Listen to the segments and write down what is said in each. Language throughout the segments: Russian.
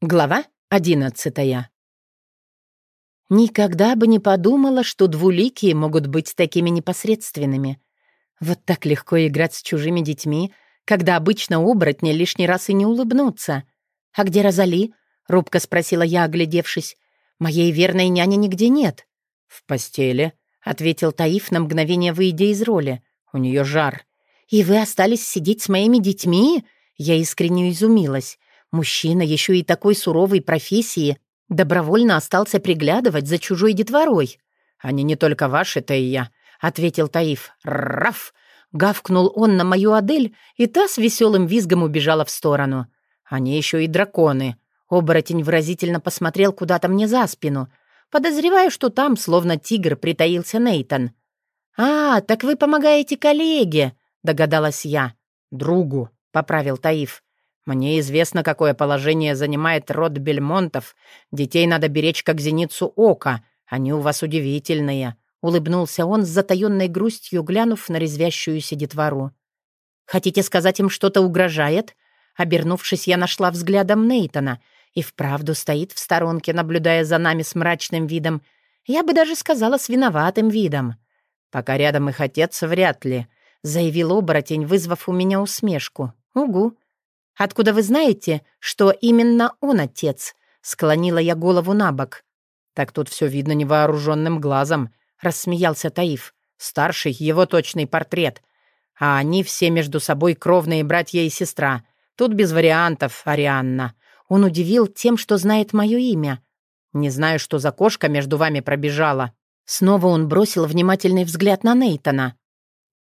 Глава одиннадцатая. Никогда бы не подумала, что двуликие могут быть такими непосредственными. Вот так легко играть с чужими детьми, когда обычно оборотни лишний раз и не улыбнутся. «А где Розали?» — робко спросила я, оглядевшись. «Моей верной няни нигде нет». «В постели», — ответил Таиф на мгновение, выйдя из роли. «У нее жар». «И вы остались сидеть с моими детьми?» Я искренне изумилась. Мужчина еще и такой суровой профессии добровольно остался приглядывать за чужой детворой. «Они не только ваши, то и я», — ответил Таиф. «Раф!» — гавкнул он на мою Адель, и та с веселым визгом убежала в сторону. «Они еще и драконы». Оборотень выразительно посмотрел куда-то мне за спину. Подозреваю, что там, словно тигр, притаился Нейтон. «А, так вы помогаете коллеге», — догадалась я. «Другу», — поправил Таиф. Мне известно, какое положение занимает род Бельмонтов. Детей надо беречь как зеницу ока. Они у вас удивительные», — улыбнулся он с затаённой грустью, глянув на резвящуюся детвору. «Хотите сказать, им что-то угрожает?» Обернувшись, я нашла взглядом Нейтона и вправду стоит в сторонке, наблюдая за нами с мрачным видом. Я бы даже сказала, с виноватым видом. «Пока рядом их отец, вряд ли», — заявил оборотень, вызвав у меня усмешку. «Угу. «Откуда вы знаете, что именно он отец?» — склонила я голову на бок. «Так тут все видно невооруженным глазом», — рассмеялся Таиф. «Старший — его точный портрет. А они все между собой кровные братья и сестра. Тут без вариантов, Арианна». Он удивил тем, что знает мое имя. «Не знаю, что за кошка между вами пробежала». Снова он бросил внимательный взгляд на Нейтона.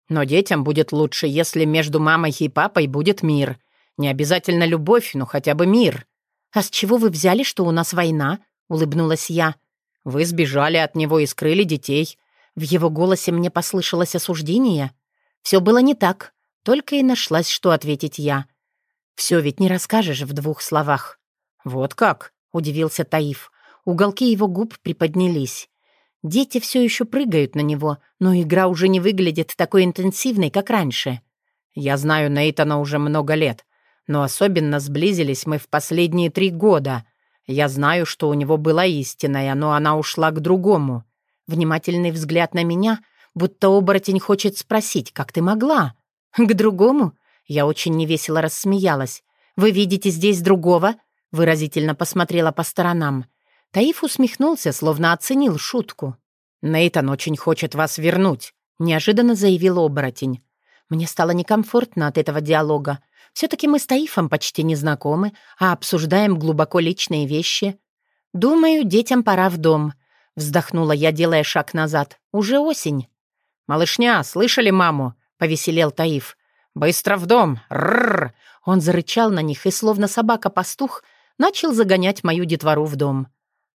«Но детям будет лучше, если между мамой и папой будет мир. Не обязательно любовь, но хотя бы мир». «А с чего вы взяли, что у нас война?» — улыбнулась я. «Вы сбежали от него и скрыли детей». В его голосе мне послышалось осуждение. Все было не так, только и нашлась, что ответить я. Все ведь не расскажешь в двух словах. «Вот как?» — удивился Таиф. Уголки его губ приподнялись. Дети все еще прыгают на него, но игра уже не выглядит такой интенсивной, как раньше. «Я знаю Нейтана уже много лет но особенно сблизились мы в последние три года. Я знаю, что у него была истинная, но она ушла к другому. Внимательный взгляд на меня, будто оборотень хочет спросить, как ты могла? К другому? Я очень невесело рассмеялась. «Вы видите здесь другого?» Выразительно посмотрела по сторонам. Таиф усмехнулся, словно оценил шутку. «Нейтан очень хочет вас вернуть», — неожиданно заявил оборотень. Мне стало некомфортно от этого диалога. Все-таки мы с Таифом почти не знакомы, а обсуждаем глубоко личные вещи. Думаю, детям пора в дом. Вздохнула я, делая шаг назад. Уже осень. «Малышня, слышали маму?» — повеселел Таиф. «Быстро в дом! Рррр!» Он зарычал на них и, словно собака-пастух, начал загонять мою детвору в дом.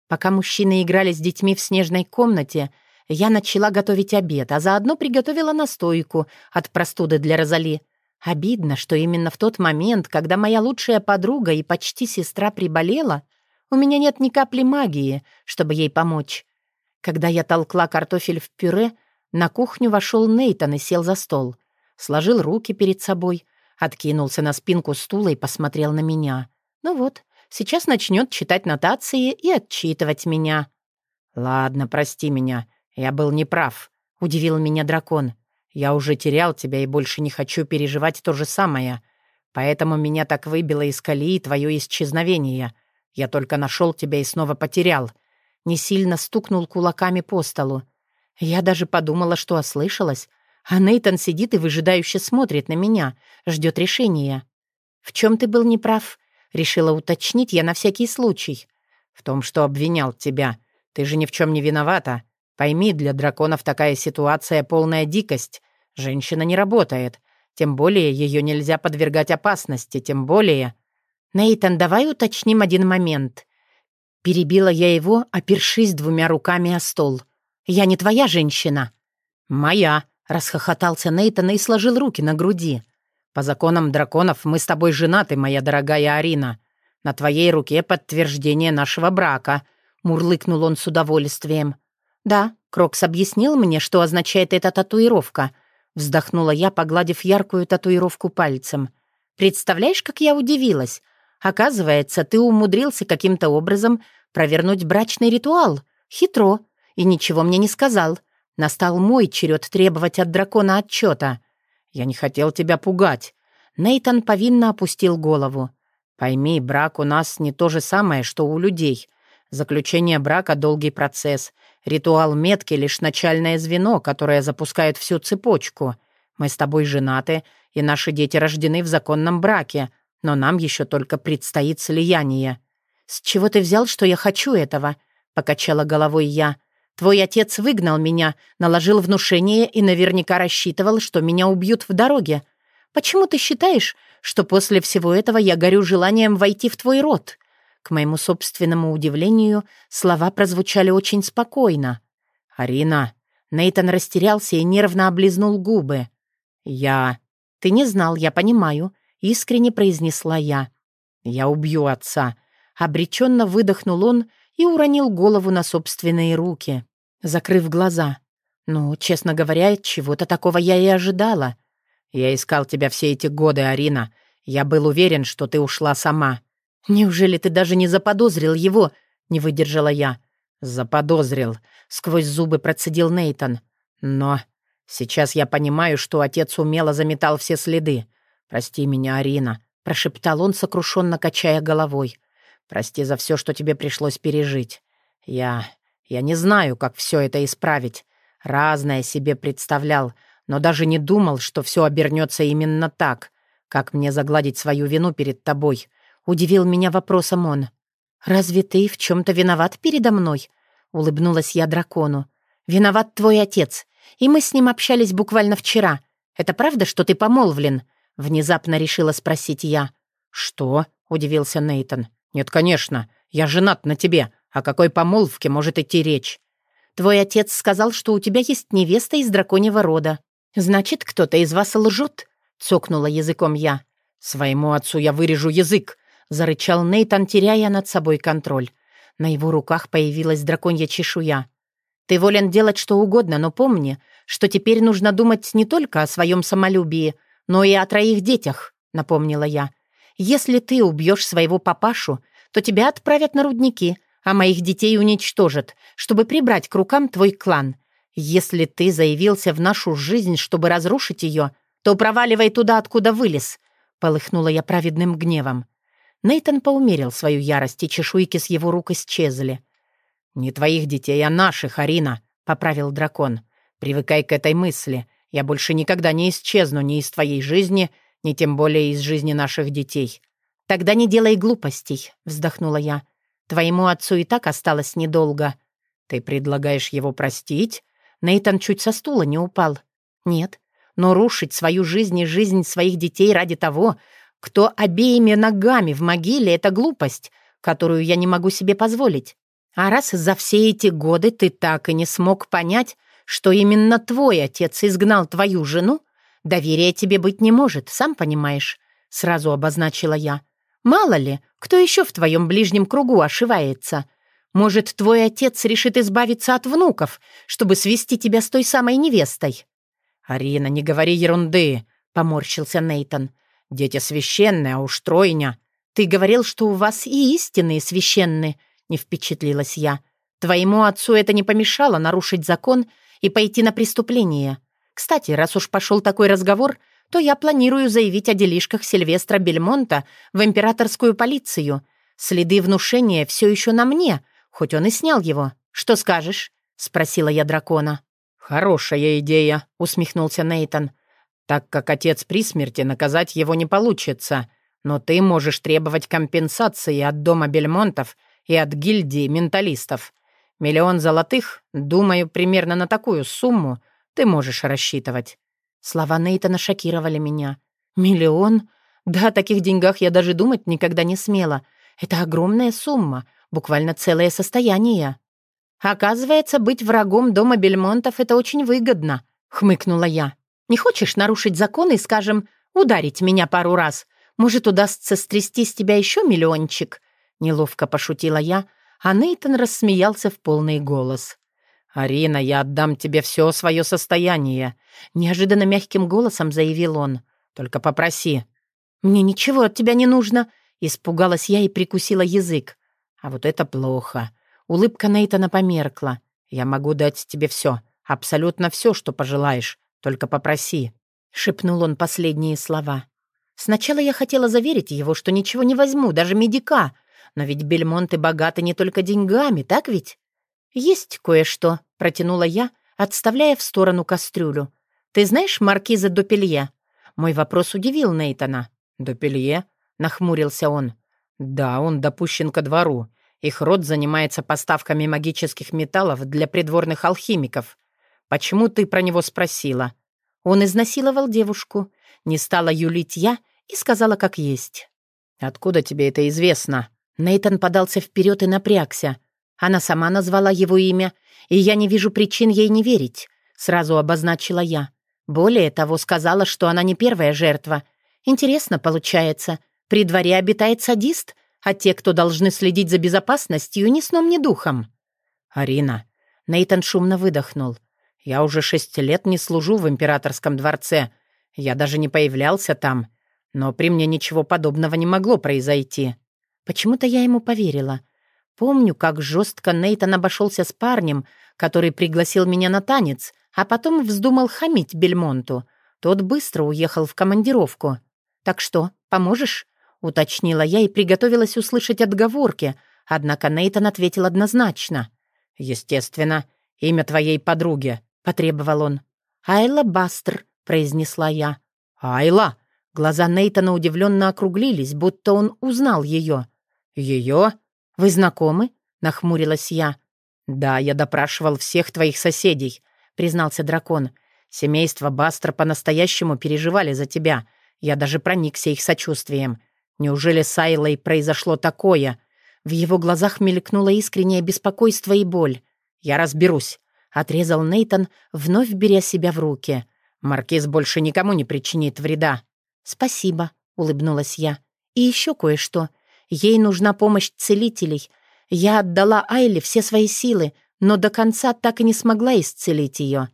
Пока мужчины играли с детьми в снежной комнате, я начала готовить обед, а заодно приготовила настойку от простуды для Розали. Обидно, что именно в тот момент, когда моя лучшая подруга и почти сестра приболела, у меня нет ни капли магии, чтобы ей помочь. Когда я толкла картофель в пюре, на кухню вошел Нейтан и сел за стол. Сложил руки перед собой, откинулся на спинку стула и посмотрел на меня. Ну вот, сейчас начнет читать нотации и отчитывать меня. «Ладно, прости меня, я был неправ», — удивил меня дракон. Я уже терял тебя и больше не хочу переживать то же самое. Поэтому меня так выбило из колеи твое исчезновение. Я только нашел тебя и снова потерял». Не сильно стукнул кулаками по столу. Я даже подумала, что ослышалась. А Нейтан сидит и выжидающе смотрит на меня, ждет решения. «В чем ты был неправ?» Решила уточнить я на всякий случай. «В том, что обвинял тебя. Ты же ни в чем не виновата. Пойми, для драконов такая ситуация — полная дикость. Женщина не работает. Тем более ее нельзя подвергать опасности, тем более... «Нейтан, давай уточним один момент». Перебила я его, опершись двумя руками о стол. «Я не твоя женщина». «Моя», — расхохотался Нейтан и сложил руки на груди. «По законам драконов мы с тобой женаты, моя дорогая Арина. На твоей руке подтверждение нашего брака», — мурлыкнул он с удовольствием. «Да, Крокс объяснил мне, что означает эта татуировка», Вздохнула я, погладив яркую татуировку пальцем. «Представляешь, как я удивилась? Оказывается, ты умудрился каким-то образом провернуть брачный ритуал. Хитро. И ничего мне не сказал. Настал мой черед требовать от дракона отчета. Я не хотел тебя пугать. Нейтан повинно опустил голову. Пойми, брак у нас не то же самое, что у людей. Заключение брака — долгий процесс. Ритуал метки — лишь начальное звено, которое запускает всю цепочку. Мы с тобой женаты, и наши дети рождены в законном браке, но нам еще только предстоит слияние». «С чего ты взял, что я хочу этого?» — покачала головой я. «Твой отец выгнал меня, наложил внушение и наверняка рассчитывал, что меня убьют в дороге. Почему ты считаешь, что после всего этого я горю желанием войти в твой род?» К моему собственному удивлению, слова прозвучали очень спокойно. «Арина...» Нейтан растерялся и нервно облизнул губы. «Я...» «Ты не знал, я понимаю», — искренне произнесла я. «Я убью отца». Обреченно выдохнул он и уронил голову на собственные руки, закрыв глаза. «Ну, честно говоря, чего-то такого я и ожидала». «Я искал тебя все эти годы, Арина. Я был уверен, что ты ушла сама». «Неужели ты даже не заподозрил его?» — не выдержала я. «Заподозрил», — сквозь зубы процедил Нейтон. «Но сейчас я понимаю, что отец умело заметал все следы. Прости меня, Арина», — прошептал он, сокрушенно качая головой. «Прости за все, что тебе пришлось пережить. Я... я не знаю, как все это исправить. Разное себе представлял, но даже не думал, что все обернется именно так. Как мне загладить свою вину перед тобой?» Удивил меня вопросом он. «Разве ты в чем-то виноват передо мной?» Улыбнулась я дракону. «Виноват твой отец, и мы с ним общались буквально вчера. Это правда, что ты помолвлен?» Внезапно решила спросить я. «Что?» — удивился Нейтон. «Нет, конечно. Я женат на тебе. О какой помолвке может идти речь?» «Твой отец сказал, что у тебя есть невеста из драконьего рода. Значит, кто-то из вас лжет?» — цокнула языком я. «Своему отцу я вырежу язык!» — зарычал Нейтан, теряя над собой контроль. На его руках появилась драконья чешуя. «Ты волен делать что угодно, но помни, что теперь нужно думать не только о своем самолюбии, но и о троих детях», — напомнила я. «Если ты убьешь своего папашу, то тебя отправят на рудники, а моих детей уничтожат, чтобы прибрать к рукам твой клан. Если ты заявился в нашу жизнь, чтобы разрушить ее, то проваливай туда, откуда вылез», — полыхнула я праведным гневом. Нейтан поумерил свою ярость, и чешуйки с его рук исчезли. «Не твоих детей, а наших, Арина», — поправил дракон. «Привыкай к этой мысли. Я больше никогда не исчезну ни из твоей жизни, ни тем более из жизни наших детей». «Тогда не делай глупостей», — вздохнула я. «Твоему отцу и так осталось недолго». «Ты предлагаешь его простить?» Нейтан чуть со стула не упал. «Нет, но рушить свою жизнь и жизнь своих детей ради того, кто обеими ногами в могиле — это глупость, которую я не могу себе позволить. А раз за все эти годы ты так и не смог понять, что именно твой отец изгнал твою жену, доверия тебе быть не может, сам понимаешь», — сразу обозначила я. «Мало ли, кто еще в твоем ближнем кругу ошивается. Может, твой отец решит избавиться от внуков, чтобы свести тебя с той самой невестой?» «Арина, не говори ерунды», — поморщился Нейтон. Дети священные, а уж тройня. Ты говорил, что у вас и истинные священные, не впечатлилась я. Твоему отцу это не помешало нарушить закон и пойти на преступление. Кстати, раз уж пошел такой разговор, то я планирую заявить о делишках Сильвестра Бельмонта в императорскую полицию. Следы внушения все еще на мне, хоть он и снял его. Что скажешь?» — спросила я дракона. «Хорошая идея», — усмехнулся Нейтон. Так как отец при смерти, наказать его не получится, но ты можешь требовать компенсации от дома Бельмонтов и от гильдии менталистов. Миллион золотых, думаю, примерно на такую сумму ты можешь рассчитывать». Слова Нейтана шокировали меня. «Миллион? Да, о таких деньгах я даже думать никогда не смела. Это огромная сумма, буквально целое состояние». «Оказывается, быть врагом дома Бельмонтов — это очень выгодно», — хмыкнула я. Не хочешь нарушить закон и, скажем, ударить меня пару раз? Может, удастся стрясти с тебя еще миллиончик?» Неловко пошутила я, а Нейтан рассмеялся в полный голос. «Арина, я отдам тебе все свое состояние», — неожиданно мягким голосом заявил он. «Только попроси». «Мне ничего от тебя не нужно. Испугалась я и прикусила язык. А вот это плохо. Улыбка Нейтана померкла. «Я могу дать тебе все, абсолютно все, что пожелаешь. Только попроси», — шепнул он последние слова. Сначала я хотела заверить его, что ничего не возьму, даже медика. Но ведь Бельмонты богаты не только деньгами, так ведь? «Есть кое-что», — протянула я, отставляя в сторону кастрюлю. «Ты знаешь маркиза Допелье?» Мой вопрос удивил Нейтана. «Допелье?» — нахмурился он. «Да, он допущен ко двору. Их род занимается поставками магических металлов для придворных алхимиков. Почему ты про него спросила?» Он изнасиловал девушку. Не стала юлить я и сказала как есть. «Откуда тебе это известно?» Нейтан подался вперед и напрягся. Она сама назвала его имя, и я не вижу причин ей не верить. Сразу обозначила я. Более того, сказала, что она не первая жертва. Интересно получается. При дворе обитает садист, а те, кто должны следить за безопасностью, ни сном, ни духом. «Арина». Нейтан шумно выдохнул. «Я уже шесть лет не служу в императорском дворце. Я даже не появлялся там. Но при мне ничего подобного не могло произойти». Почему-то я ему поверила. Помню, как жестко Нейтан обошелся с парнем, который пригласил меня на танец, а потом вздумал хамить Бельмонту. Тот быстро уехал в командировку. «Так что, поможешь?» — уточнила я и приготовилась услышать отговорки, однако Нейтан ответил однозначно. «Естественно. Имя твоей подруги», — потребовал он. «Айла Бастер», — произнесла я. «Айла?» Глаза Нейтана удивленно округлились, будто он узнал ее. «Ее?» «Вы знакомы?» — нахмурилась я. «Да, я допрашивал всех твоих соседей», — признался дракон. «Семейство Бастер по-настоящему переживали за тебя. Я даже проникся их сочувствием. Неужели с Айлой произошло такое?» В его глазах мелькнуло искреннее беспокойство и боль. «Я разберусь», — отрезал Нейтон, вновь беря себя в руки. «Маркиз больше никому не причинит вреда». «Спасибо», — улыбнулась я. «И еще кое-что. Ей нужна помощь целителей. Я отдала Айле все свои силы, но до конца так и не смогла исцелить ее.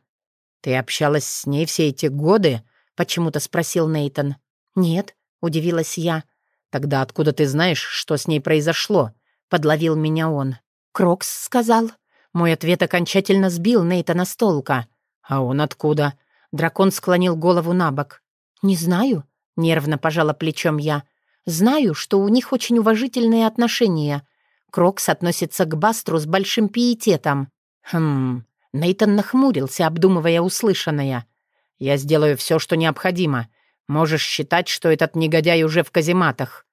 «Ты общалась с ней все эти годы?» — почему-то спросил Нейтон. «Нет», — удивилась я. «Тогда откуда ты знаешь, что с ней произошло?» — подловил меня он. «Крокс сказал». Мой ответ окончательно сбил Нейтана с толка. «А он откуда?» Дракон склонил голову на бок. «Не знаю», — нервно пожала плечом я. Знаю, что у них очень уважительные отношения. Крокс относится к Бастру с большим пиететом. Хм... Нейтан нахмурился, обдумывая услышанное. «Я сделаю все, что необходимо. Можешь считать, что этот негодяй уже в казематах».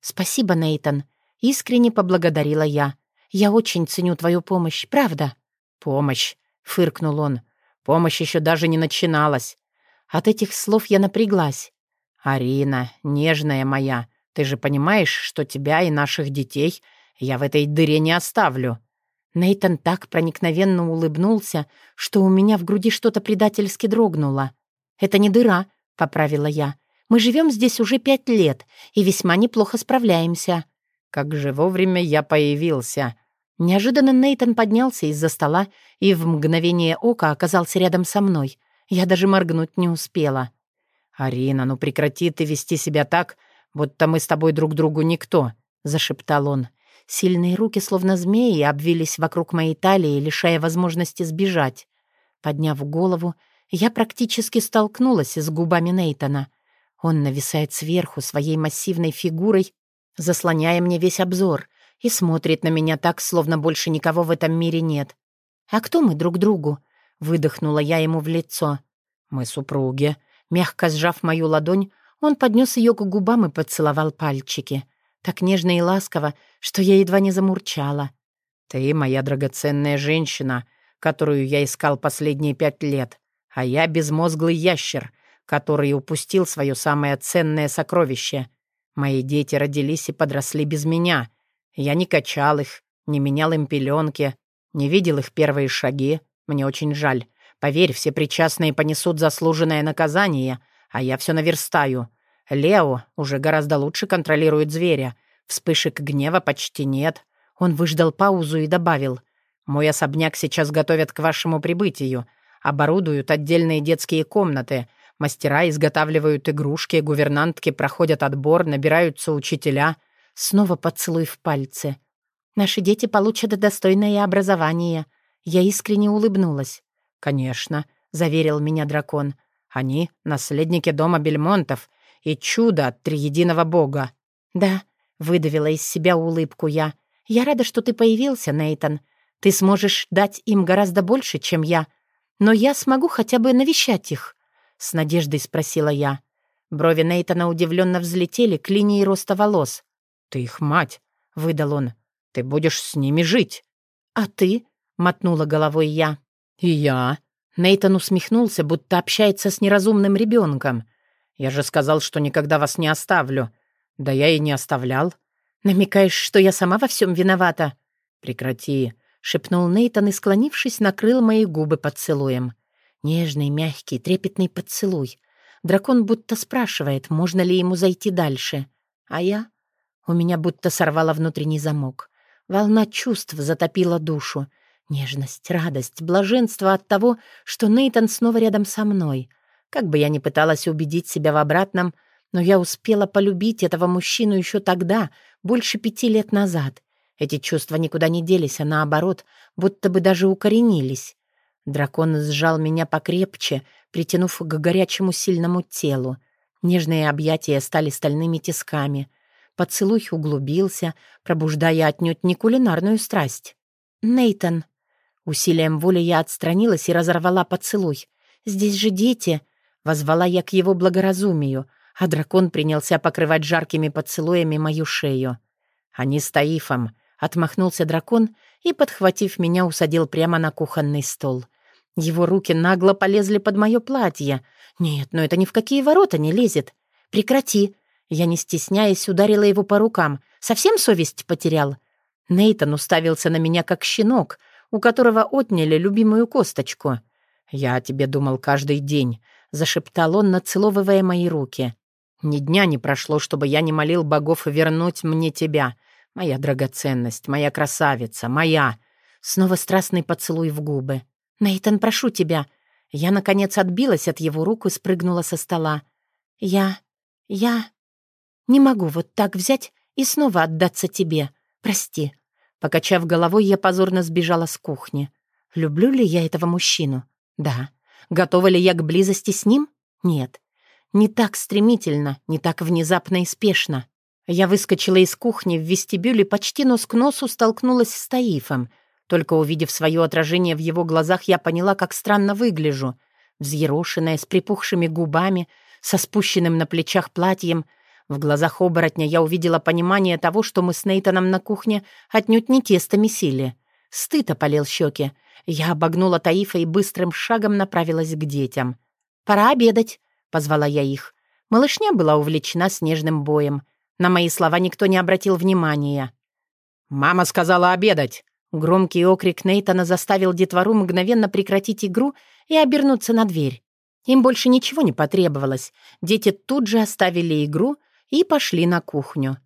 «Спасибо, Нейтан. Искренне поблагодарила я. Я очень ценю твою помощь, правда?» «Помощь», — фыркнул он. «Помощь еще даже не начиналась». От этих слов я напряглась. «Арина, нежная моя, ты же понимаешь, что тебя и наших детей я в этой дыре не оставлю». Нейтан так проникновенно улыбнулся, что у меня в груди что-то предательски дрогнуло. «Это не дыра», — поправила я. «Мы живем здесь уже пять лет и весьма неплохо справляемся». «Как же вовремя я появился!» Неожиданно Нейтан поднялся из-за стола и в мгновение ока оказался рядом со мной. Я даже моргнуть не успела. «Арина, ну прекрати ты вести себя так, будто мы с тобой друг другу никто», — зашептал он. Сильные руки, словно змеи, обвились вокруг моей талии, лишая возможности сбежать. Подняв голову, я практически столкнулась с губами Нейтона. Он нависает сверху своей массивной фигурой, заслоняя мне весь обзор, и смотрит на меня так, словно больше никого в этом мире нет. «А кто мы друг другу?» — выдохнула я ему в лицо. «Мы супруги», Мягко сжав мою ладонь, он поднес ее к губам и поцеловал пальчики. Так нежно и ласково, что я едва не замурчала. «Ты моя драгоценная женщина, которую я искал последние пять лет, а я безмозглый ящер, который упустил свое самое ценное сокровище. Мои дети родились и подросли без меня. Я не качал их, не менял им пеленки, не видел их первые шаги. Мне очень жаль. Поверь, все причастные понесут заслуженное наказание, а я все наверстаю. Лео уже гораздо лучше контролирует зверя. Вспышек гнева почти нет. Он выждал паузу и добавил. «Мой особняк сейчас готовят к вашему прибытию. Оборудуют отдельные детские комнаты. Мастера изготавливают игрушки, гувернантки проходят отбор, набираются учителя. Снова поцелуй в пальцы. Наши дети получат достойное образование. Я искренне улыбнулась. «Конечно», — заверил меня дракон. «Они — наследники дома Бельмонтов и чудо от триединого бога». «Да», — выдавила из себя улыбку я. «Я рада, что ты появился, Нейтон. Ты сможешь дать им гораздо больше, чем я. Но я смогу хотя бы навещать их?» С надеждой спросила я. Брови Нейтона удивленно взлетели к линии роста волос. «Ты их мать», — выдал он. «Ты будешь с ними жить». «А ты?» — мотнула головой я. «И я». Нейтан усмехнулся, будто общается с неразумным ребенком. «Я же сказал, что никогда вас не оставлю. Да я и не оставлял». «Намекаешь, что я сама во всем виновата?» «Прекрати», — шепнул Нейтан и, склонившись, накрыл мои губы поцелуем. Нежный, мягкий, трепетный поцелуй. Дракон будто спрашивает, можно ли ему зайти дальше. А я? У меня будто сорвало внутренний замок. Волна чувств затопила душу. Нежность, радость, блаженство от того, что Нейтан снова рядом со мной. Как бы я ни пыталась убедить себя в обратном, но я успела полюбить этого мужчину еще тогда, больше пяти лет назад. Эти чувства никуда не делись, а наоборот, будто бы даже укоренились. Дракон сжал меня покрепче, притянув к горячему сильному телу. Нежные объятия стали стальными тисками. Поцелуй углубился, пробуждая отнюдь не кулинарную страсть. Нейтон. Усилием воли я отстранилась и разорвала поцелуй. «Здесь же дети!» — возвала я к его благоразумию, а дракон принялся покрывать жаркими поцелуями мою шею. «Они с Таифом!» — отмахнулся дракон и, подхватив меня, усадил прямо на кухонный стол. Его руки нагло полезли под мое платье. «Нет, но это ни в какие ворота не лезет. Прекрати!» Я, не стесняясь, ударила его по рукам. Совсем совесть потерял. Нейтан уставился на меня, как щенок, у которого отняли любимую косточку. «Я о тебе думал каждый день», — зашептал он, нацеловывая мои руки. «Ни дня не прошло, чтобы я не молил богов вернуть мне тебя. Моя драгоценность, моя красавица, моя!» Снова страстный поцелуй в губы. «Нейтан, прошу тебя». Я, наконец, отбилась от его рук и спрыгнула со стола. «Я... я...» Не могу вот так взять и снова отдаться тебе. Прости». Покачав головой, я позорно сбежала с кухни. Люблю ли я этого мужчину? Да. Готова ли я к близости с ним? Нет. Не так стремительно, не так внезапно и спешно. Я выскочила из кухни в вестибюле, почти нос к носу столкнулась с Таифом. Только увидев свое отражение в его глазах, я поняла, как странно выгляжу. Взъерошенная, с припухшими губами, со спущенным на плечах платьем — в глазах оборотня я увидела понимание того, что мы с Нейтаном на кухне отнюдь не тесто месили. Стыд опалил щеки. Я обогнула Таифа и быстрым шагом направилась к детям. «Пора обедать», — позвала я их. Малышня была увлечена снежным боем. На мои слова никто не обратил внимания. «Мама сказала обедать!» Громкий окрик Нейтана заставил детвору мгновенно прекратить игру и обернуться на дверь. Им больше ничего не потребовалось. Дети тут же оставили игру и пошли на кухню.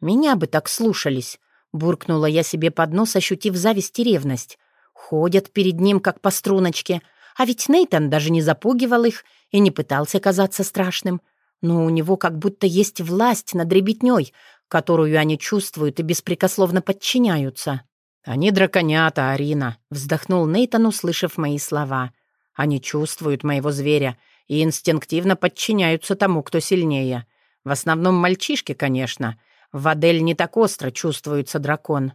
«Меня бы так слушались», — буркнула я себе под нос, ощутив зависть и ревность. Ходят перед ним, как по струночке, а ведь Нейтан даже не запугивал их и не пытался казаться страшным. Но у него как будто есть власть над ребятней, которую они чувствуют и беспрекословно подчиняются. «Они драконята, Арина», — вздохнул Нейтан, услышав мои слова. «Они чувствуют моего зверя и инстинктивно подчиняются тому, кто сильнее. В основном мальчишки, конечно. В Адель не так остро чувствуется дракон.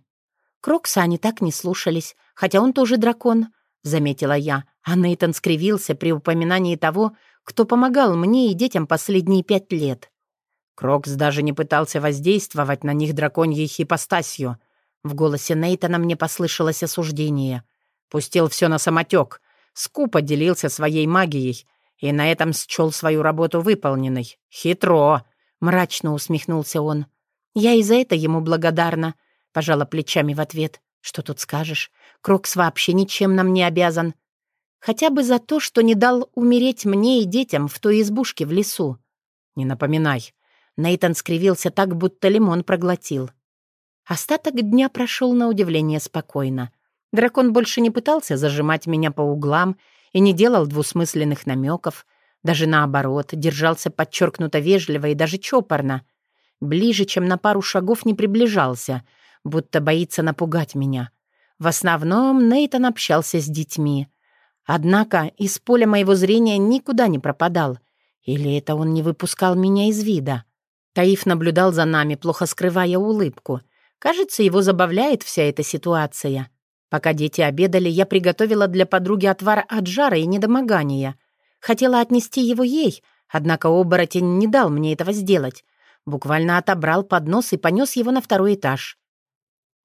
Крокса они так не слушались, хотя он тоже дракон, заметила я, а Нейтан скривился при упоминании того, кто помогал мне и детям последние пять лет. Крокс даже не пытался воздействовать на них драконьей ипостасью. В голосе Нейтана мне послышалось осуждение. Пустил все на самотек, скупо делился своей магией и на этом счел свою работу выполненной. Хитро. Мрачно усмехнулся он. «Я и за это ему благодарна», — пожала плечами в ответ. «Что тут скажешь? Крокс вообще ничем нам не обязан. Хотя бы за то, что не дал умереть мне и детям в той избушке в лесу». «Не напоминай». Нейтан скривился так, будто лимон проглотил. Остаток дня прошел на удивление спокойно. Дракон больше не пытался зажимать меня по углам и не делал двусмысленных намеков, даже наоборот, держался подчеркнуто вежливо и даже чопорно. Ближе, чем на пару шагов, не приближался, будто боится напугать меня. В основном Нейтан общался с детьми. Однако из поля моего зрения никуда не пропадал. Или это он не выпускал меня из вида? Таиф наблюдал за нами, плохо скрывая улыбку. Кажется, его забавляет вся эта ситуация. Пока дети обедали, я приготовила для подруги отвар от жара и недомогания. Хотела отнести его ей, однако оборотень не дал мне этого сделать. Буквально отобрал поднос и понес его на второй этаж.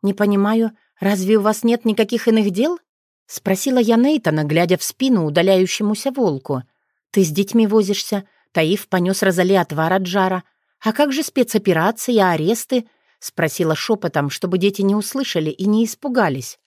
«Не понимаю, разве у вас нет никаких иных дел?» — спросила я Нейтана, глядя в спину удаляющемуся волку. «Ты с детьми возишься. Таиф понес Розали отвар от жара. А как же спецоперации, аресты?» — спросила шепотом, чтобы дети не услышали и не испугались.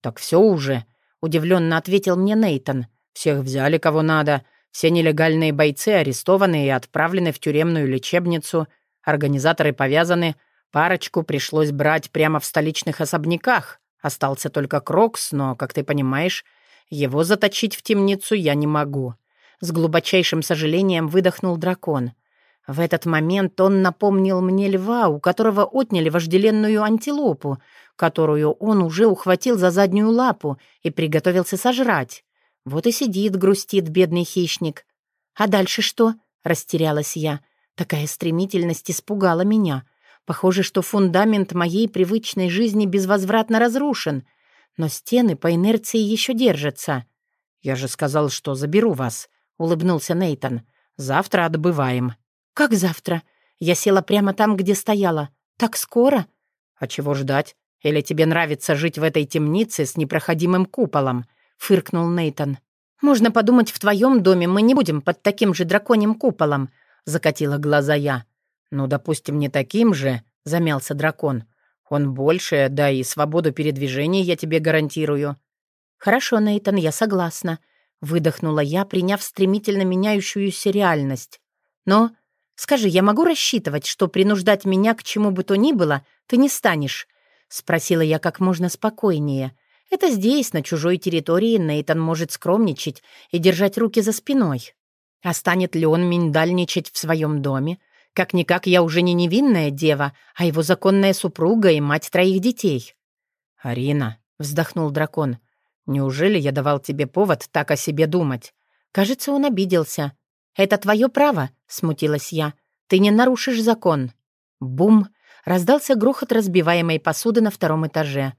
«Так все уже», — удивленно ответил мне Нейтан. «Всех взяли, кого надо. Все нелегальные бойцы арестованы и отправлены в тюремную лечебницу. Организаторы повязаны. Парочку пришлось брать прямо в столичных особняках. Остался только Крокс, но, как ты понимаешь, его заточить в темницу я не могу». С глубочайшим сожалением выдохнул дракон. В этот момент он напомнил мне льва, у которого отняли вожделенную антилопу, которую он уже ухватил за заднюю лапу и приготовился сожрать. Вот и сидит, грустит бедный хищник. «А дальше что?» — растерялась я. Такая стремительность испугала меня. Похоже, что фундамент моей привычной жизни безвозвратно разрушен, но стены по инерции еще держатся. «Я же сказал, что заберу вас», — улыбнулся Нейтон. «Завтра отбываем». «Как завтра?» Я села прямо там, где стояла. «Так скоро?» «А чего ждать? Или тебе нравится жить в этой темнице с непроходимым куполом?» — фыркнул Нейтон. «Можно подумать, в твоем доме мы не будем под таким же драконьим куполом», — закатила глаза я. «Ну, допустим, не таким же», — замялся дракон. «Он больше, да и свободу передвижения я тебе гарантирую». «Хорошо, Нейтан, я согласна», — выдохнула я, приняв стремительно меняющуюся реальность. «Но Скажи, я могу рассчитывать, что принуждать меня к чему бы то ни было ты не станешь?» — спросила я как можно спокойнее. «Это здесь, на чужой территории, Нейтан может скромничать и держать руки за спиной. А станет ли он миндальничать в своем доме? Как-никак я уже не невинная дева, а его законная супруга и мать троих детей». «Арина», — вздохнул дракон, — «неужели я давал тебе повод так о себе думать?» Кажется, он обиделся. «Это твое право», — смутилась я. «Ты не нарушишь закон». Бум! Раздался грохот разбиваемой посуды на втором этаже.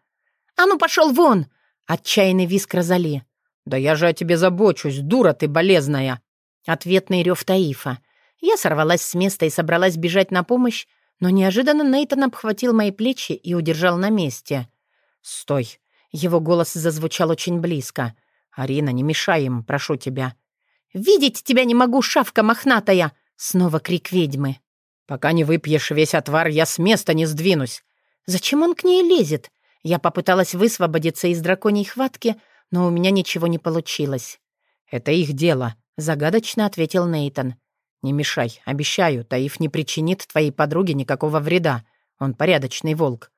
«А ну, пошел вон!» — отчаянный виск Розали. «Да я же о тебе забочусь, дура ты болезная!» Ответный рев Таифа. Я сорвалась с места и собралась бежать на помощь, но неожиданно Нейтан обхватил мои плечи и удержал на месте. «Стой!» Его голос зазвучал очень близко. «Арина, не мешай им, прошу тебя. «Видеть тебя не могу, шавка мохнатая!» Снова крик ведьмы. «Пока не выпьешь весь отвар, я с места не сдвинусь». «Зачем он к ней лезет?» Я попыталась высвободиться из драконьей хватки, но у меня ничего не получилось. «Это их дело», — загадочно ответил Нейтон. «Не мешай, обещаю, Таиф не причинит твоей подруге никакого вреда. Он порядочный волк».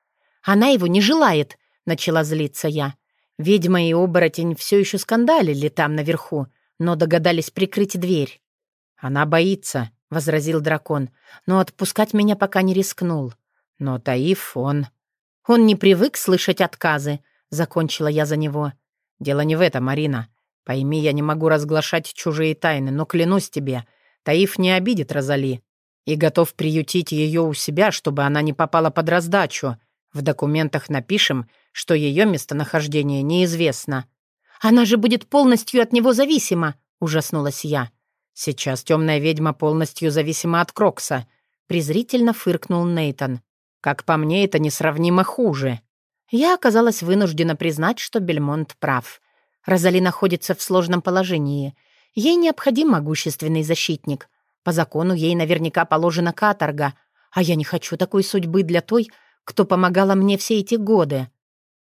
«Она его не желает», — начала злиться я. Ведьма и оборотень все еще скандалили там наверху, но догадались прикрыть дверь. «Она боится», — возразил дракон, но отпускать меня пока не рискнул. Но Таиф, он... «Он не привык слышать отказы», — закончила я за него. «Дело не в этом, Марина. Пойми, я не могу разглашать чужие тайны, но клянусь тебе, Таиф не обидит Розали и готов приютить ее у себя, чтобы она не попала под раздачу. В документах напишем, что ее местонахождение неизвестно». «Она же будет полностью от него зависима!» — ужаснулась я. «Сейчас темная ведьма полностью зависима от Крокса», — презрительно фыркнул Нейтон. «Как по мне, это несравнимо хуже». Я оказалась вынуждена признать, что Бельмонт прав. Розали находится в сложном положении. Ей необходим могущественный защитник. По закону ей наверняка положена каторга, а я не хочу такой судьбы для той, кто помогала мне все эти годы.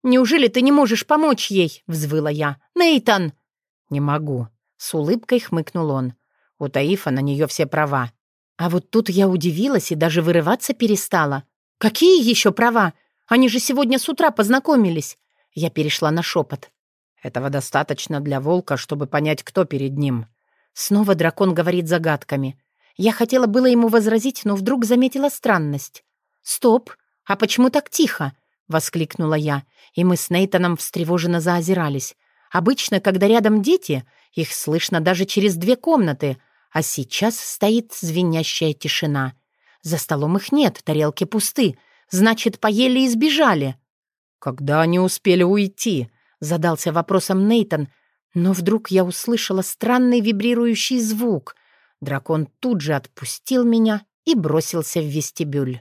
«Неужели ты не можешь помочь ей?» — взвыла я. «Нейтан!» «Не могу», — с улыбкой хмыкнул он. У Таифа на нее все права. А вот тут я удивилась и даже вырываться перестала. «Какие еще права? Они же сегодня с утра познакомились!» Я перешла на шепот. «Этого достаточно для волка, чтобы понять, кто перед ним». Снова дракон говорит загадками. Я хотела было ему возразить, но вдруг заметила странность. «Стоп! А почему так тихо?» — воскликнула я, и мы с Нейтаном встревоженно заозирались. Обычно, когда рядом дети, их слышно даже через две комнаты, а сейчас стоит звенящая тишина. За столом их нет, тарелки пусты. Значит, поели и сбежали. «Когда они успели уйти?» — задался вопросом Нейтон, но вдруг я услышала странный вибрирующий звук. Дракон тут же отпустил меня и бросился в вестибюль.